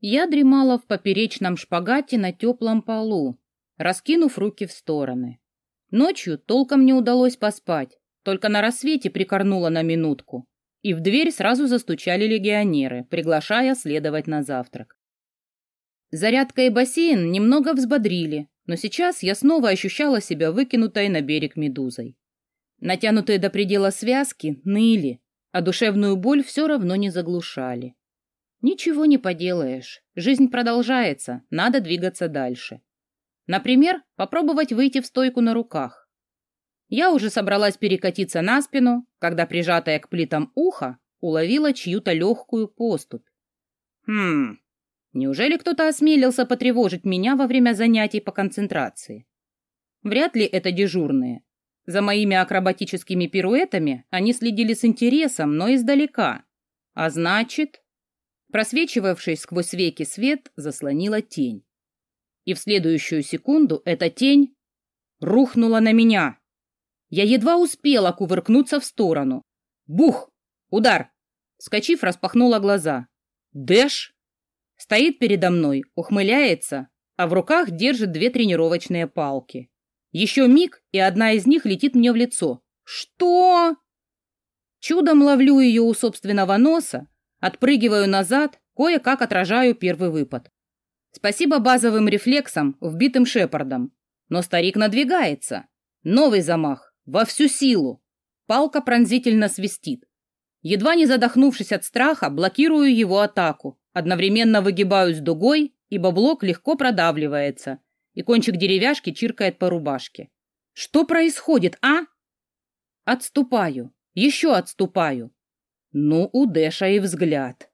Я дремала в поперечном шпагате на теплом полу, раскинув руки в стороны. Ночью толком не удалось поспать, только на рассвете прикорнула на минутку, и в дверь сразу застучали легионеры, приглашая следовать на завтрак. Зарядка и бассейн немного взбодрили, но сейчас я снова ощущала себя выкинутой на берег медузой. Натянутые до предела связки ныли, а душевную боль все равно не заглушали. Ничего не поделаешь. Жизнь продолжается, надо двигаться дальше. Например, попробовать выйти в стойку на руках. Я уже собралась перекатиться на спину, когда прижатая к плитам ухо уловила чью-то легкую поступь. Хм, неужели кто-то осмелился потревожить меня во время занятий по концентрации? Вряд ли это дежурные. За моими акробатическими пируэтами они следили с интересом, но издалека. А значит... Просвечивавший сквозь веки свет заслонила тень. И в следующую секунду эта тень рухнула на меня. Я едва успела кувыркнуться в сторону. Бух! Удар! Скочив, распахнула глаза. Дэш! Стоит передо мной, ухмыляется, а в руках держит две тренировочные палки. Еще миг, и одна из них летит мне в лицо. Что? Чудом ловлю ее у собственного носа, Отпрыгиваю назад, кое-как отражаю первый выпад. Спасибо базовым рефлексам, вбитым Шепардом. Но старик надвигается. Новый замах. Во всю силу. Палка пронзительно свистит. Едва не задохнувшись от страха, блокирую его атаку. Одновременно выгибаюсь дугой, ибо блок легко продавливается, и кончик деревяшки чиркает по рубашке. Что происходит, а? Отступаю. Еще отступаю. Ну, у Дэша и взгляд.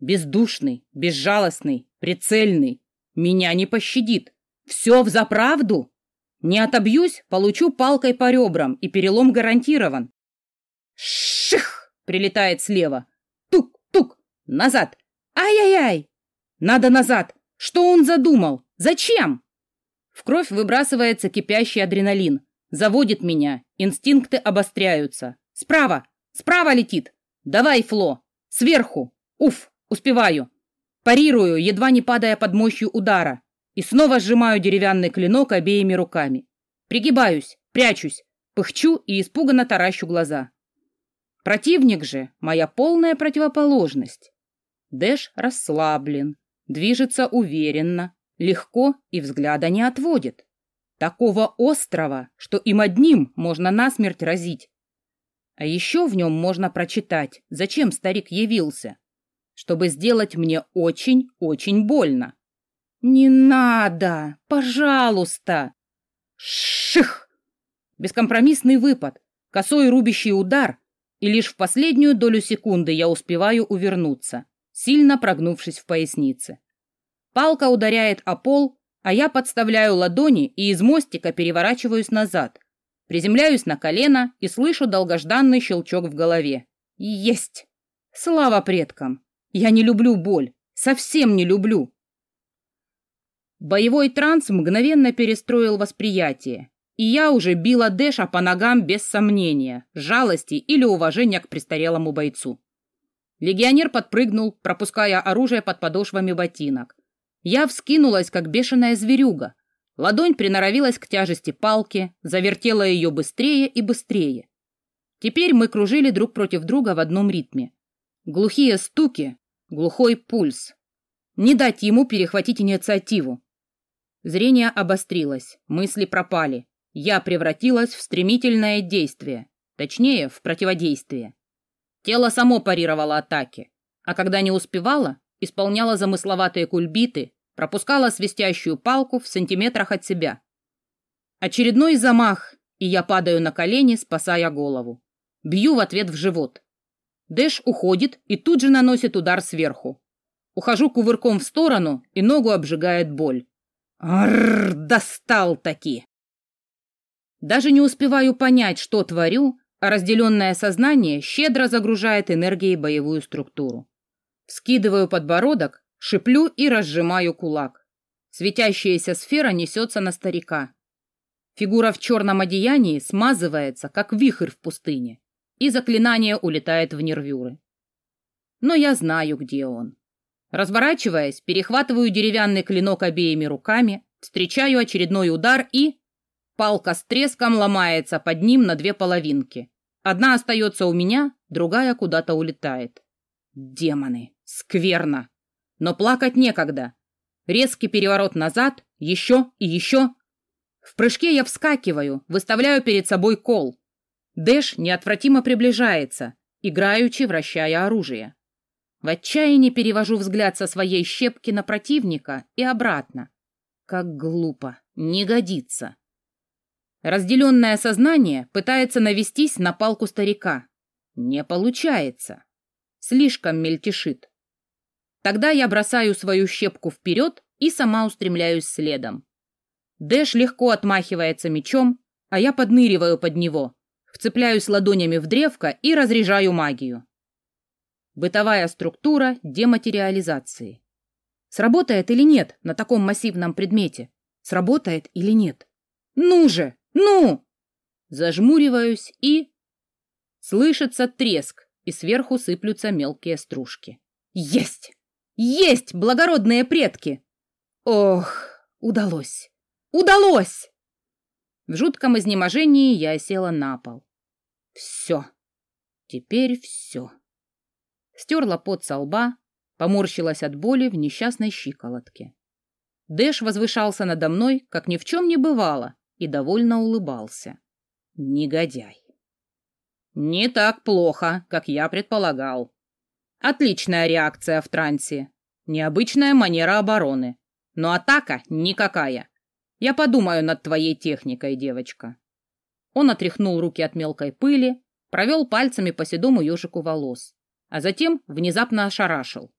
Бездушный, безжалостный, прицельный. Меня не пощадит. Все в заправду. Не отобьюсь, получу палкой по ребрам, и перелом гарантирован. Ших! Прилетает слева. Тук-тук! Назад! Ай-яй-яй! Надо назад! Что он задумал? Зачем? В кровь выбрасывается кипящий адреналин. Заводит меня. Инстинкты обостряются. Справа! Справа летит! «Давай, Фло! Сверху! Уф! Успеваю!» Парирую, едва не падая под мощью удара, и снова сжимаю деревянный клинок обеими руками. Пригибаюсь, прячусь, пыхчу и испуганно таращу глаза. Противник же — моя полная противоположность. Дэш расслаблен, движется уверенно, легко и взгляда не отводит. Такого острого, что им одним можно насмерть разить. А еще в нем можно прочитать, зачем старик явился. Чтобы сделать мне очень-очень больно. «Не надо! Пожалуйста!» Ших! Бескомпромиссный выпад, косой рубящий удар, и лишь в последнюю долю секунды я успеваю увернуться, сильно прогнувшись в пояснице. Палка ударяет о пол, а я подставляю ладони и из мостика переворачиваюсь назад, Приземляюсь на колено и слышу долгожданный щелчок в голове. Есть! Слава предкам! Я не люблю боль. Совсем не люблю. Боевой транс мгновенно перестроил восприятие, и я уже била Дэша по ногам без сомнения, жалости или уважения к престарелому бойцу. Легионер подпрыгнул, пропуская оружие под подошвами ботинок. Я вскинулась, как бешеная зверюга, Ладонь приноровилась к тяжести палки, завертела ее быстрее и быстрее. Теперь мы кружили друг против друга в одном ритме. Глухие стуки, глухой пульс. Не дать ему перехватить инициативу. Зрение обострилось, мысли пропали. Я превратилась в стремительное действие, точнее, в противодействие. Тело само парировало атаки, а когда не успевало, исполняло замысловатые кульбиты, пропускала свистящую палку в сантиметрах от себя. Очередной замах, и я падаю на колени, спасая голову. Бью в ответ в живот. Дэш уходит и тут же наносит удар сверху. Ухожу кувырком в сторону, и ногу обжигает боль. Арр, достал таки. Даже не успеваю понять, что творю, а разделенное сознание щедро загружает энергией боевую структуру. Скидываю подбородок Шиплю и разжимаю кулак. Светящаяся сфера несется на старика. Фигура в черном одеянии смазывается, как вихрь в пустыне, и заклинание улетает в нервюры. Но я знаю, где он. Разворачиваясь, перехватываю деревянный клинок обеими руками, встречаю очередной удар и... Палка с треском ломается под ним на две половинки. Одна остается у меня, другая куда-то улетает. Демоны! Скверно! Но плакать некогда. Резкий переворот назад, еще и еще. В прыжке я вскакиваю, выставляю перед собой кол. Дэш неотвратимо приближается, играючи вращая оружие. В отчаянии перевожу взгляд со своей щепки на противника и обратно. Как глупо, не годится. Разделенное сознание пытается навестись на палку старика. Не получается. Слишком мельтешит. Тогда я бросаю свою щепку вперед и сама устремляюсь следом. Дэш легко отмахивается мечом, а я подныриваю под него, вцепляюсь ладонями в древко и разряжаю магию. Бытовая структура дематериализации. Сработает или нет на таком массивном предмете? Сработает или нет? Ну же, ну! Зажмуриваюсь и... Слышится треск, и сверху сыплются мелкие стружки. Есть! Есть, благородные предки! Ох, удалось! Удалось! В жутком изнеможении я села на пол. Все. Теперь все стерла пот со лба, поморщилась от боли в несчастной щиколотке. Дэш возвышался надо мной, как ни в чем не бывало, и довольно улыбался. Негодяй. Не так плохо, как я предполагал. Отличная реакция в трансе. Необычная манера обороны. Но атака никакая. Я подумаю над твоей техникой, девочка. Он отряхнул руки от мелкой пыли, провел пальцами по седому ежику волос а затем внезапно ошарашил.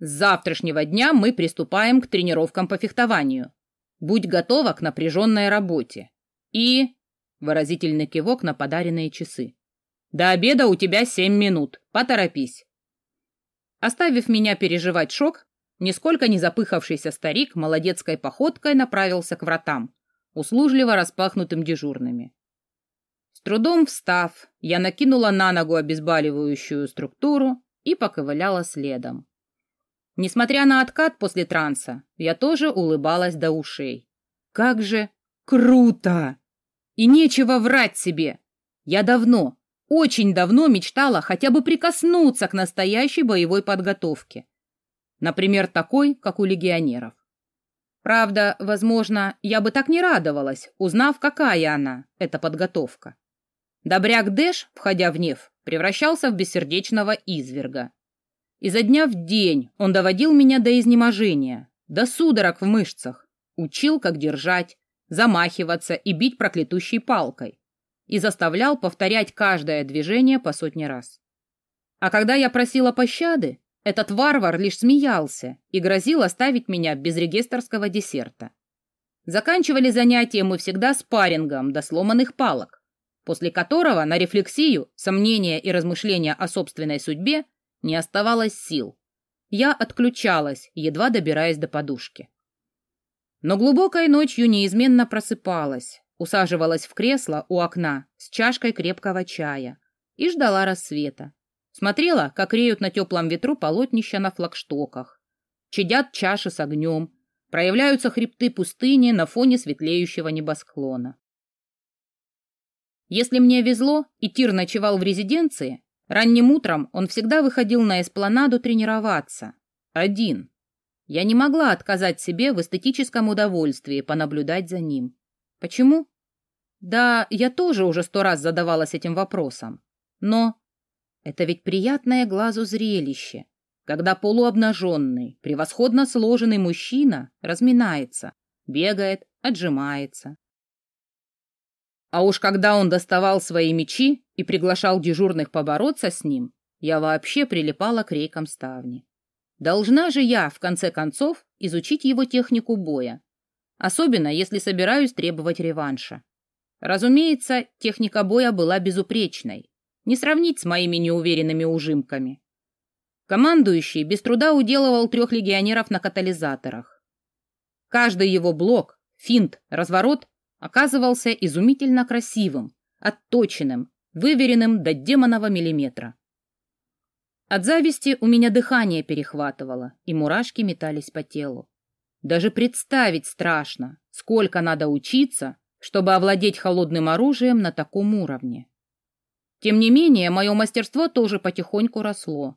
С завтрашнего дня мы приступаем к тренировкам по фехтованию. Будь готова к напряженной работе. И... Выразительный кивок на подаренные часы. До обеда у тебя семь минут. Поторопись. Оставив меня переживать шок, нисколько не запыхавшийся старик молодецкой походкой направился к вратам, услужливо распахнутым дежурными. С трудом встав, я накинула на ногу обезболивающую структуру и поковыляла следом. Несмотря на откат после транса, я тоже улыбалась до ушей. Как же круто! И нечего врать себе. Я давно, очень давно мечтала хотя бы прикоснуться к настоящей боевой подготовке. Например, такой, как у легионеров. Правда, возможно, я бы так не радовалась, узнав, какая она, эта подготовка. Добряк Дэш, входя в Нев, превращался в бессердечного изверга. Изо дня в день он доводил меня до изнеможения, до судорог в мышцах, учил, как держать, замахиваться и бить проклятущей палкой, и заставлял повторять каждое движение по сотни раз. А когда я просила пощады, этот варвар лишь смеялся и грозил оставить меня без регистрского десерта. Заканчивали занятия мы всегда спаррингом до сломанных палок после которого на рефлексию, сомнения и размышления о собственной судьбе не оставалось сил. Я отключалась, едва добираясь до подушки. Но глубокой ночью неизменно просыпалась, усаживалась в кресло у окна с чашкой крепкого чая и ждала рассвета. Смотрела, как реют на теплом ветру полотнища на флагштоках. Чадят чаши с огнем, проявляются хребты пустыни на фоне светлеющего небосклона. Если мне везло, и Тир ночевал в резиденции, ранним утром он всегда выходил на эспланаду тренироваться. Один. Я не могла отказать себе в эстетическом удовольствии понаблюдать за ним. Почему? Да, я тоже уже сто раз задавалась этим вопросом. Но это ведь приятное глазу зрелище, когда полуобнаженный, превосходно сложенный мужчина разминается, бегает, отжимается, а уж когда он доставал свои мечи и приглашал дежурных побороться с ним, я вообще прилипала к рейкам ставни. Должна же я, в конце концов, изучить его технику боя. Особенно, если собираюсь требовать реванша. Разумеется, техника боя была безупречной. Не сравнить с моими неуверенными ужимками. Командующий без труда уделывал трех легионеров на катализаторах. Каждый его блок, финт, разворот оказывался изумительно красивым, отточенным, выверенным до демонового миллиметра. От зависти у меня дыхание перехватывало, и мурашки метались по телу. Даже представить страшно, сколько надо учиться, чтобы овладеть холодным оружием на таком уровне. Тем не менее, мое мастерство тоже потихоньку росло.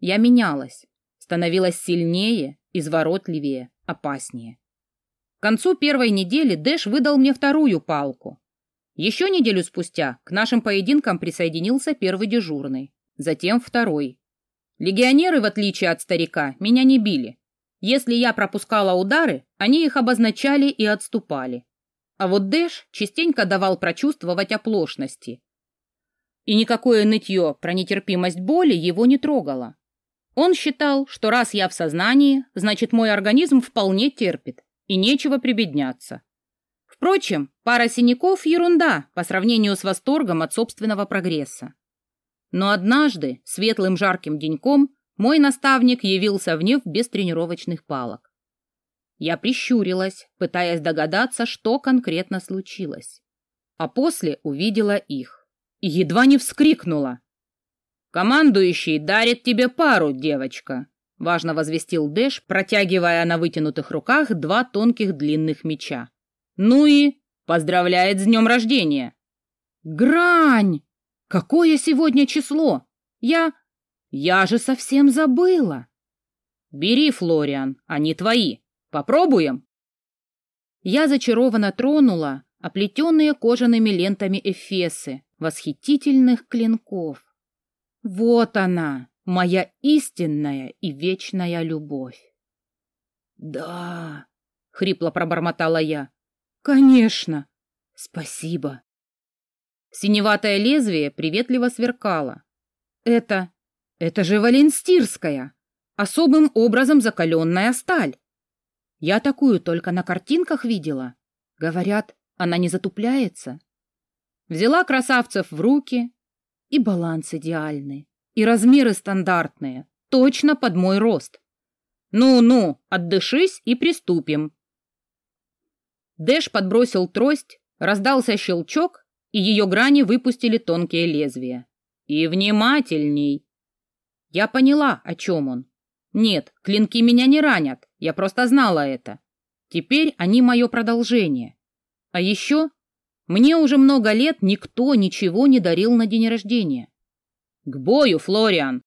Я менялась, становилась сильнее, изворотливее, опаснее. К концу первой недели Дэш выдал мне вторую палку. Еще неделю спустя к нашим поединкам присоединился первый дежурный, затем второй. Легионеры, в отличие от старика, меня не били. Если я пропускала удары, они их обозначали и отступали. А вот Дэш частенько давал прочувствовать оплошности. И никакое нытье про нетерпимость боли его не трогало. Он считал, что раз я в сознании, значит мой организм вполне терпит, и нечего прибедняться. Впрочем, пара синяков — ерунда по сравнению с восторгом от собственного прогресса. Но однажды, светлым жарким деньком, мой наставник явился в неф без тренировочных палок. Я прищурилась, пытаясь догадаться, что конкретно случилось. А после увидела их. И едва не вскрикнула. «Командующий дарит тебе пару, девочка», — важно возвестил Дэш, протягивая на вытянутых руках два тонких длинных меча. «Ну и поздравляет с днем рождения!» «Грань!» Какое сегодня число? Я... Я же совсем забыла. Бери, Флориан, они твои. Попробуем. Я зачарованно тронула оплетенные кожаными лентами эфесы восхитительных клинков. Вот она, моя истинная и вечная любовь. Да, хрипло пробормотала я. Конечно. Спасибо. Синеватое лезвие приветливо сверкало. Это... это же валенстирская, особым образом закаленная сталь. Я такую только на картинках видела. Говорят, она не затупляется. Взяла красавцев в руки, и баланс идеальный, и размеры стандартные, точно под мой рост. Ну-ну, отдышись и приступим. Дэш подбросил трость, раздался щелчок, и ее грани выпустили тонкие лезвия. И внимательней. Я поняла, о чем он. Нет, клинки меня не ранят, я просто знала это. Теперь они мое продолжение. А еще мне уже много лет никто ничего не дарил на день рождения. К бою, Флориан!